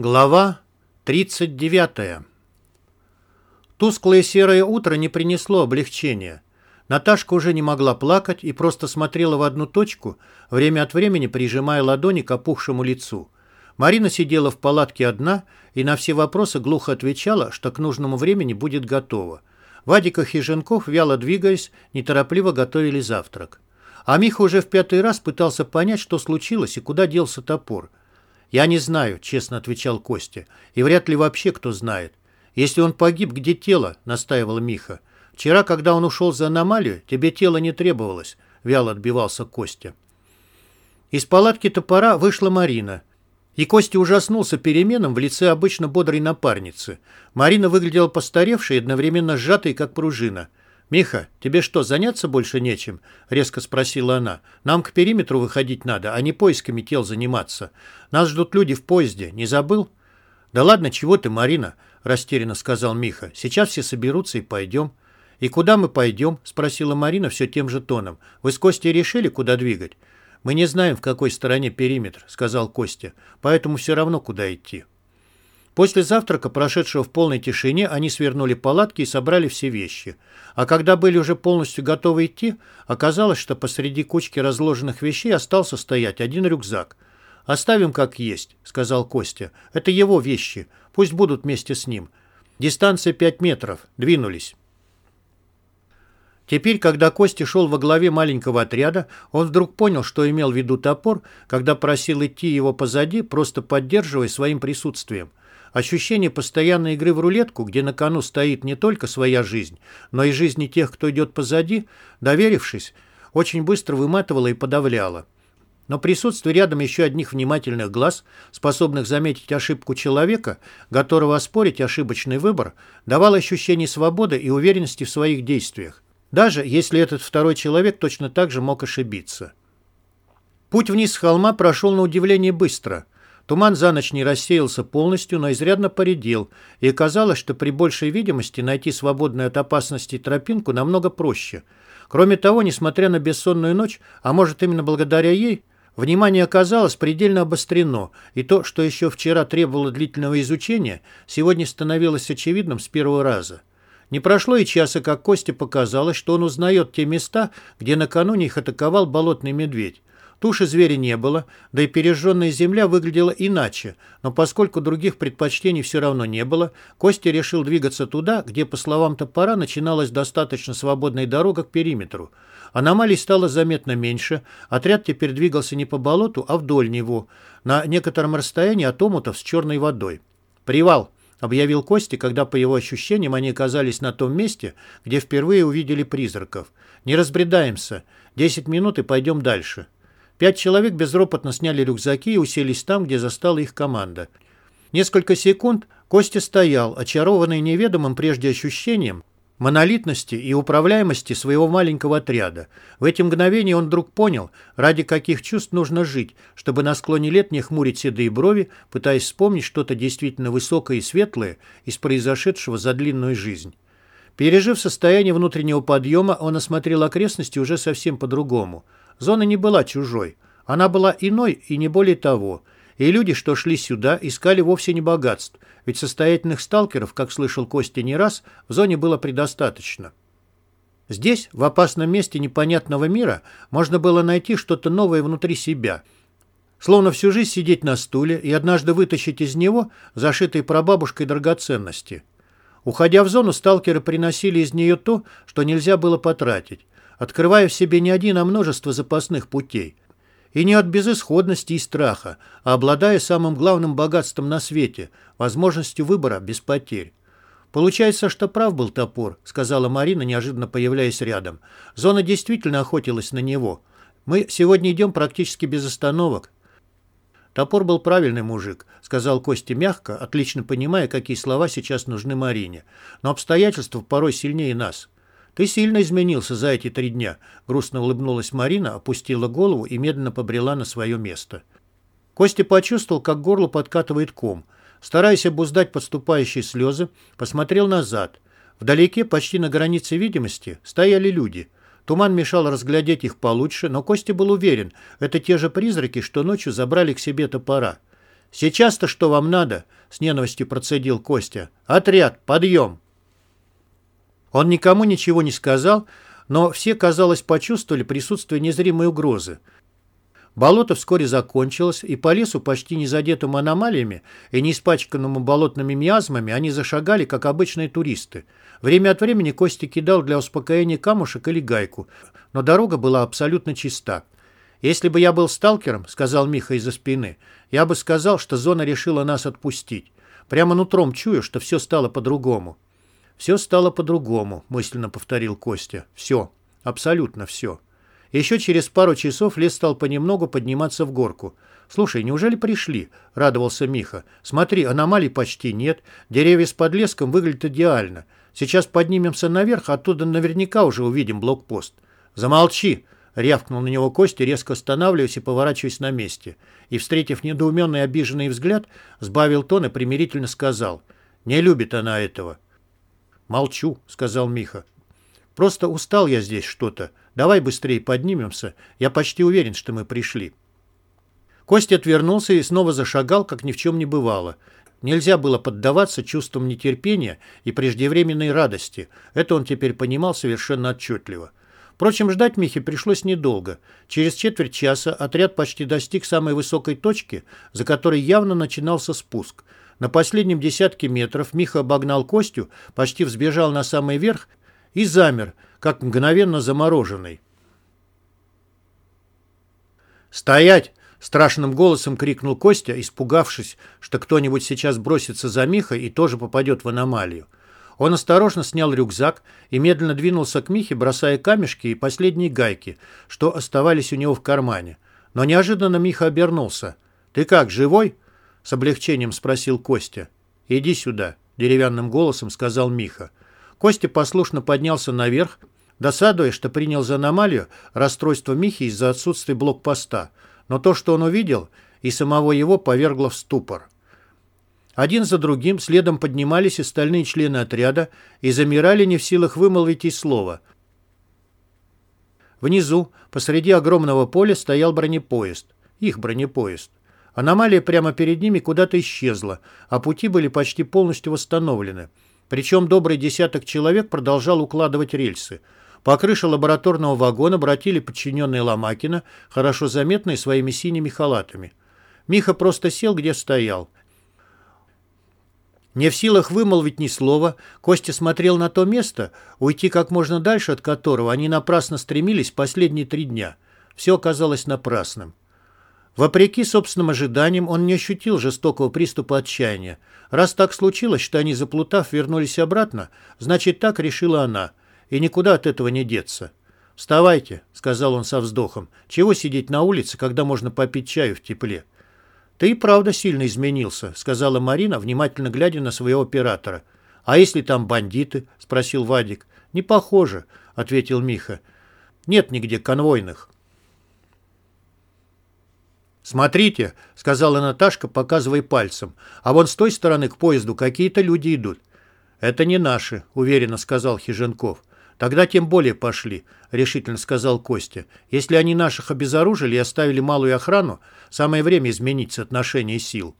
Глава 39. Тусклое серое утро не принесло облегчения. Наташка уже не могла плакать и просто смотрела в одну точку, время от времени прижимая ладони к опухшему лицу. Марина сидела в палатке одна и на все вопросы глухо отвечала, что к нужному времени будет готова. Вадик и Хиженков, вяло двигаясь, неторопливо готовили завтрак. А Миха уже в пятый раз пытался понять, что случилось и куда делся топор – «Я не знаю», — честно отвечал Костя. «И вряд ли вообще кто знает. Если он погиб, где тело?» — настаивал Миха. «Вчера, когда он ушел за аномалию, тебе тело не требовалось», — вяло отбивался Костя. Из палатки топора вышла Марина. И Костя ужаснулся переменам в лице обычно бодрой напарницы. Марина выглядела постаревшей и одновременно сжатой, как пружина. «Миха, тебе что, заняться больше нечем?» — резко спросила она. «Нам к периметру выходить надо, а не поисками тел заниматься. Нас ждут люди в поезде. Не забыл?» «Да ладно, чего ты, Марина?» — растерянно сказал Миха. «Сейчас все соберутся и пойдем». «И куда мы пойдем?» — спросила Марина все тем же тоном. «Вы с Костей решили, куда двигать?» «Мы не знаем, в какой стороне периметр», — сказал Костя. «Поэтому все равно, куда идти». После завтрака, прошедшего в полной тишине, они свернули палатки и собрали все вещи. А когда были уже полностью готовы идти, оказалось, что посреди кучки разложенных вещей остался стоять один рюкзак. «Оставим как есть», — сказал Костя. «Это его вещи. Пусть будут вместе с ним. Дистанция пять метров. Двинулись». Теперь, когда Костя шел во главе маленького отряда, он вдруг понял, что имел в виду топор, когда просил идти его позади, просто поддерживая своим присутствием. Ощущение постоянной игры в рулетку, где на кону стоит не только своя жизнь, но и жизни тех, кто идет позади, доверившись, очень быстро выматывало и подавляло. Но присутствие рядом еще одних внимательных глаз, способных заметить ошибку человека, готового оспорить ошибочный выбор, давало ощущение свободы и уверенности в своих действиях. Даже если этот второй человек точно так же мог ошибиться. Путь вниз с холма прошел на удивление быстро – Туман за ночь не рассеялся полностью, но изрядно поредел, и казалось, что при большей видимости найти свободную от опасности тропинку намного проще. Кроме того, несмотря на бессонную ночь, а может именно благодаря ей, внимание оказалось предельно обострено, и то, что еще вчера требовало длительного изучения, сегодня становилось очевидным с первого раза. Не прошло и часа, как Косте показалось, что он узнает те места, где накануне их атаковал болотный медведь. Туши зверя не было, да и пережженная земля выглядела иначе, но поскольку других предпочтений все равно не было, Костя решил двигаться туда, где, по словам топора, начиналась достаточно свободная дорога к периметру. Аномалий стало заметно меньше, отряд теперь двигался не по болоту, а вдоль него, на некотором расстоянии от омутов с черной водой. «Привал!» — объявил Костя, когда, по его ощущениям, они оказались на том месте, где впервые увидели призраков. «Не разбредаемся. Десять минут и пойдем дальше». Пять человек безропотно сняли рюкзаки и уселись там, где застала их команда. Несколько секунд Костя стоял, очарованный неведомым прежде ощущением монолитности и управляемости своего маленького отряда. В эти мгновения он вдруг понял, ради каких чувств нужно жить, чтобы на склоне лет не хмурить седые брови, пытаясь вспомнить что-то действительно высокое и светлое из произошедшего за длинную жизнь. Пережив состояние внутреннего подъема, он осмотрел окрестности уже совсем по-другому – Зона не была чужой. Она была иной и не более того. И люди, что шли сюда, искали вовсе не богатств, ведь состоятельных сталкеров, как слышал Костя не раз, в зоне было предостаточно. Здесь, в опасном месте непонятного мира, можно было найти что-то новое внутри себя. Словно всю жизнь сидеть на стуле и однажды вытащить из него зашитые прабабушкой драгоценности. Уходя в зону, сталкеры приносили из нее то, что нельзя было потратить открывая в себе не один, а множество запасных путей. И не от безысходности и страха, а обладая самым главным богатством на свете – возможностью выбора без потерь. «Получается, что прав был топор», – сказала Марина, неожиданно появляясь рядом. «Зона действительно охотилась на него. Мы сегодня идем практически без остановок». «Топор был правильный мужик», — сказал Костя мягко, отлично понимая, какие слова сейчас нужны Марине. «Но обстоятельства порой сильнее нас. «Ты сильно изменился за эти три дня», — грустно улыбнулась Марина, опустила голову и медленно побрела на свое место. Костя почувствовал, как горло подкатывает ком. Стараясь обуздать подступающие слезы, посмотрел назад. Вдалеке, почти на границе видимости, стояли люди. Туман мешал разглядеть их получше, но Костя был уверен, это те же призраки, что ночью забрали к себе топора. «Сейчас-то что вам надо?» — с ненавистью процедил Костя. «Отряд, подъем!» Он никому ничего не сказал, но все, казалось, почувствовали присутствие незримой угрозы. Болото вскоре закончилось, и по лесу, почти не задетому аномалиями и не испачканному болотными миазмами, они зашагали, как обычные туристы. Время от времени Костя кидал для успокоения камушек или гайку, но дорога была абсолютно чиста. «Если бы я был сталкером, — сказал Миха из-за спины, — я бы сказал, что зона решила нас отпустить. Прямо нутром чую, что все стало по-другому». «Все стало по-другому», — мысленно повторил Костя. «Все. Абсолютно все». Еще через пару часов лес стал понемногу подниматься в горку. «Слушай, неужели пришли?» — радовался Миха. «Смотри, аномалий почти нет. Деревья с подлеском выглядят идеально. Сейчас поднимемся наверх, оттуда наверняка уже увидим блокпост». «Замолчи!» — рявкнул на него Костя, резко останавливаясь и поворачиваясь на месте. И, встретив недоуменный обиженный взгляд, сбавил тон и примирительно сказал. «Не любит она этого». «Молчу», — сказал Миха. «Просто устал я здесь что-то. Давай быстрее поднимемся. Я почти уверен, что мы пришли». Костя отвернулся и снова зашагал, как ни в чем не бывало. Нельзя было поддаваться чувствам нетерпения и преждевременной радости. Это он теперь понимал совершенно отчетливо. Впрочем, ждать Михе пришлось недолго. Через четверть часа отряд почти достиг самой высокой точки, за которой явно начинался спуск – на последнем десятке метров Миха обогнал Костю, почти взбежал на самый верх и замер, как мгновенно замороженный. «Стоять!» — страшным голосом крикнул Костя, испугавшись, что кто-нибудь сейчас бросится за Михой и тоже попадет в аномалию. Он осторожно снял рюкзак и медленно двинулся к Михе, бросая камешки и последние гайки, что оставались у него в кармане. Но неожиданно Миха обернулся. «Ты как, живой?» С облегчением спросил Костя. «Иди сюда», — деревянным голосом сказал Миха. Костя послушно поднялся наверх, досадуя, что принял за аномалию расстройство Михи из-за отсутствия блокпоста. Но то, что он увидел, и самого его повергло в ступор. Один за другим следом поднимались остальные члены отряда и замирали не в силах вымолвить и слова. Внизу, посреди огромного поля, стоял бронепоезд. Их бронепоезд. Аномалия прямо перед ними куда-то исчезла, а пути были почти полностью восстановлены. Причем добрый десяток человек продолжал укладывать рельсы. По крыше лабораторного вагона братили подчиненные Ломакина, хорошо заметные своими синими халатами. Миха просто сел, где стоял. Не в силах вымолвить ни слова, Костя смотрел на то место, уйти как можно дальше от которого они напрасно стремились последние три дня. Все оказалось напрасным. Вопреки собственным ожиданиям, он не ощутил жестокого приступа отчаяния. Раз так случилось, что они, заплутав, вернулись обратно, значит, так решила она. И никуда от этого не деться. «Вставайте», — сказал он со вздохом. «Чего сидеть на улице, когда можно попить чаю в тепле?» «Ты и правда сильно изменился», — сказала Марина, внимательно глядя на своего оператора. «А если там бандиты?» — спросил Вадик. «Не похоже», — ответил Миха. «Нет нигде конвойных». «Смотрите», — сказала Наташка, показывая пальцем, «а вон с той стороны к поезду какие-то люди идут». «Это не наши», — уверенно сказал Хиженков. «Тогда тем более пошли», — решительно сказал Костя. «Если они наших обезоружили и оставили малую охрану, самое время изменить соотношение сил».